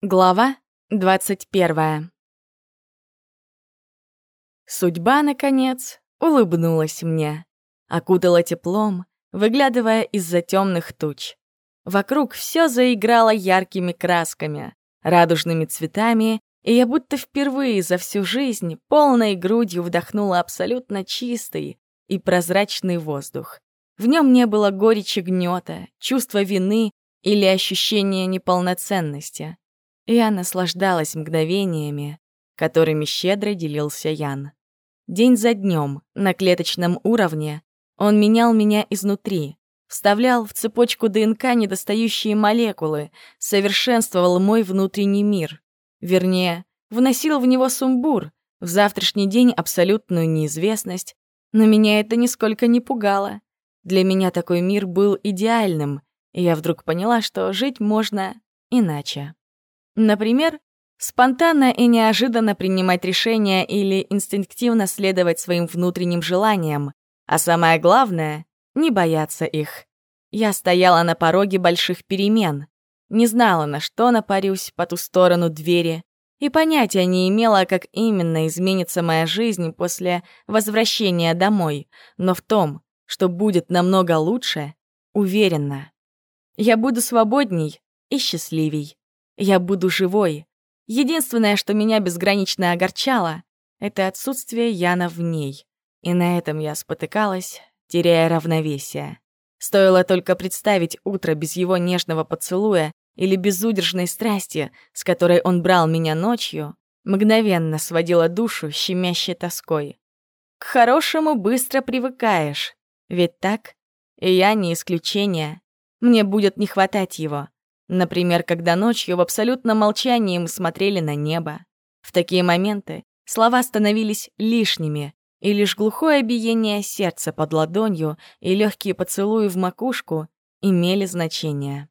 Глава 21 Судьба, наконец, улыбнулась мне, окутала теплом, выглядывая из-за темных туч. Вокруг все заиграло яркими красками, радужными цветами, и я будто впервые за всю жизнь полной грудью вдохнула абсолютно чистый и прозрачный воздух. В нем не было горечи гнета, чувства вины или ощущения неполноценности. Я наслаждалась мгновениями, которыми щедро делился Ян. День за днем, на клеточном уровне, он менял меня изнутри, вставлял в цепочку ДНК недостающие молекулы, совершенствовал мой внутренний мир. Вернее, вносил в него сумбур, в завтрашний день абсолютную неизвестность, но меня это нисколько не пугало. Для меня такой мир был идеальным, и я вдруг поняла, что жить можно иначе. Например, спонтанно и неожиданно принимать решения или инстинктивно следовать своим внутренним желаниям, а самое главное — не бояться их. Я стояла на пороге больших перемен, не знала, на что напарюсь по ту сторону двери, и понятия не имела, как именно изменится моя жизнь после возвращения домой, но в том, что будет намного лучше, уверена. Я буду свободней и счастливей. Я буду живой. Единственное, что меня безгранично огорчало, это отсутствие Яна в ней. И на этом я спотыкалась, теряя равновесие. Стоило только представить утро без его нежного поцелуя или безудержной страсти, с которой он брал меня ночью, мгновенно сводила душу щемящей тоской. К хорошему быстро привыкаешь, ведь так? И я не исключение. Мне будет не хватать его. Например, когда ночью в абсолютном молчании мы смотрели на небо. В такие моменты слова становились лишними, и лишь глухое биение сердца под ладонью и легкие поцелуи в макушку имели значение.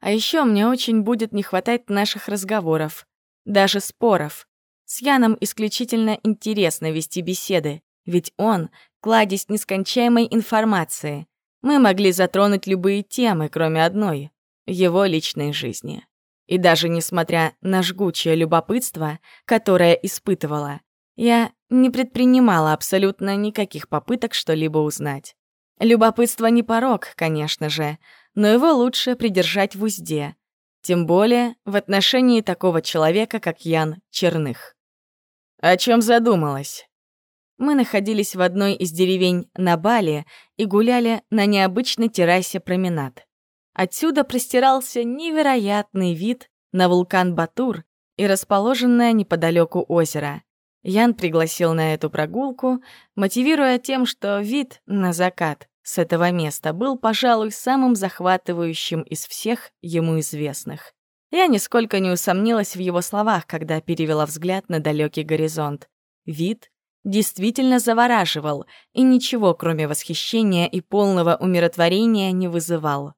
А еще мне очень будет не хватать наших разговоров, даже споров. С Яном исключительно интересно вести беседы, ведь он — кладезь нескончаемой информации. Мы могли затронуть любые темы, кроме одной его личной жизни. И даже несмотря на жгучее любопытство, которое испытывала, я не предпринимала абсолютно никаких попыток что-либо узнать. Любопытство не порог, конечно же, но его лучше придержать в узде, тем более в отношении такого человека, как Ян Черных. О чем задумалась? Мы находились в одной из деревень на Бали и гуляли на необычной террасе променад. Отсюда простирался невероятный вид на вулкан Батур и расположенное неподалеку озеро. Ян пригласил на эту прогулку, мотивируя тем, что вид на закат с этого места был, пожалуй, самым захватывающим из всех ему известных. Я нисколько не усомнилась в его словах, когда перевела взгляд на далекий горизонт. Вид действительно завораживал и ничего, кроме восхищения и полного умиротворения, не вызывал.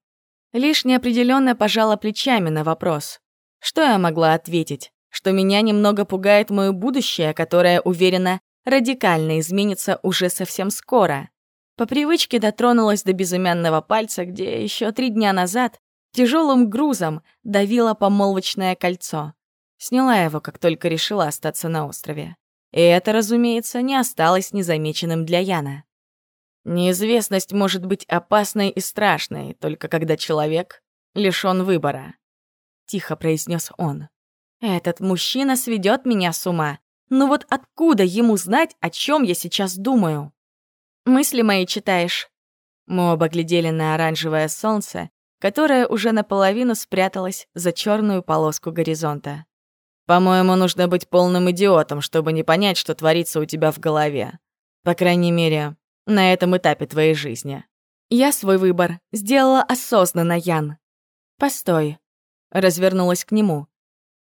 Лишь неопределенно пожала плечами на вопрос. Что я могла ответить? Что меня немного пугает мое будущее, которое, уверена, радикально изменится уже совсем скоро. По привычке дотронулась до безымянного пальца, где еще три дня назад тяжелым грузом давило помолвочное кольцо. Сняла его, как только решила остаться на острове. И это, разумеется, не осталось незамеченным для Яна. Неизвестность может быть опасной и страшной, только когда человек лишён выбора. Тихо произнес он. Этот мужчина сведет меня с ума. Но вот откуда ему знать, о чем я сейчас думаю? Мысли мои читаешь? Мы оба глядели на оранжевое солнце, которое уже наполовину спряталось за черную полоску горизонта. По-моему, нужно быть полным идиотом, чтобы не понять, что творится у тебя в голове. По крайней мере, на этом этапе твоей жизни. Я свой выбор сделала осознанно, Ян. Постой. Развернулась к нему.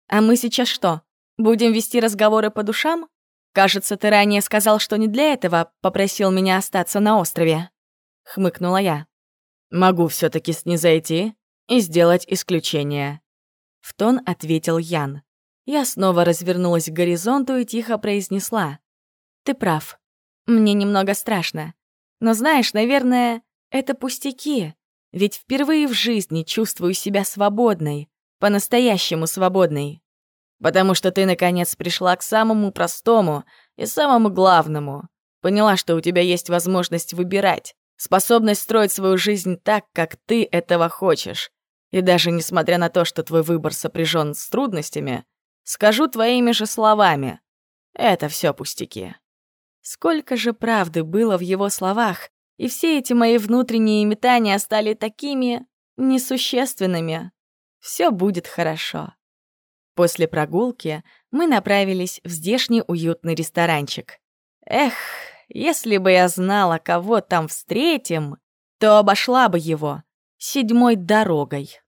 А мы сейчас что, будем вести разговоры по душам? Кажется, ты ранее сказал, что не для этого попросил меня остаться на острове. Хмыкнула я. Могу все таки снизойти и сделать исключение. В тон ответил Ян. Я снова развернулась к горизонту и тихо произнесла. Ты прав. Мне немного страшно. Но знаешь, наверное, это пустяки. Ведь впервые в жизни чувствую себя свободной, по-настоящему свободной. Потому что ты, наконец, пришла к самому простому и самому главному. Поняла, что у тебя есть возможность выбирать, способность строить свою жизнь так, как ты этого хочешь. И даже несмотря на то, что твой выбор сопряжен с трудностями, скажу твоими же словами. Это все пустяки. Сколько же правды было в его словах, и все эти мои внутренние метания стали такими несущественными. Все будет хорошо. После прогулки мы направились в здешний уютный ресторанчик. Эх, если бы я знала, кого там встретим, то обошла бы его седьмой дорогой.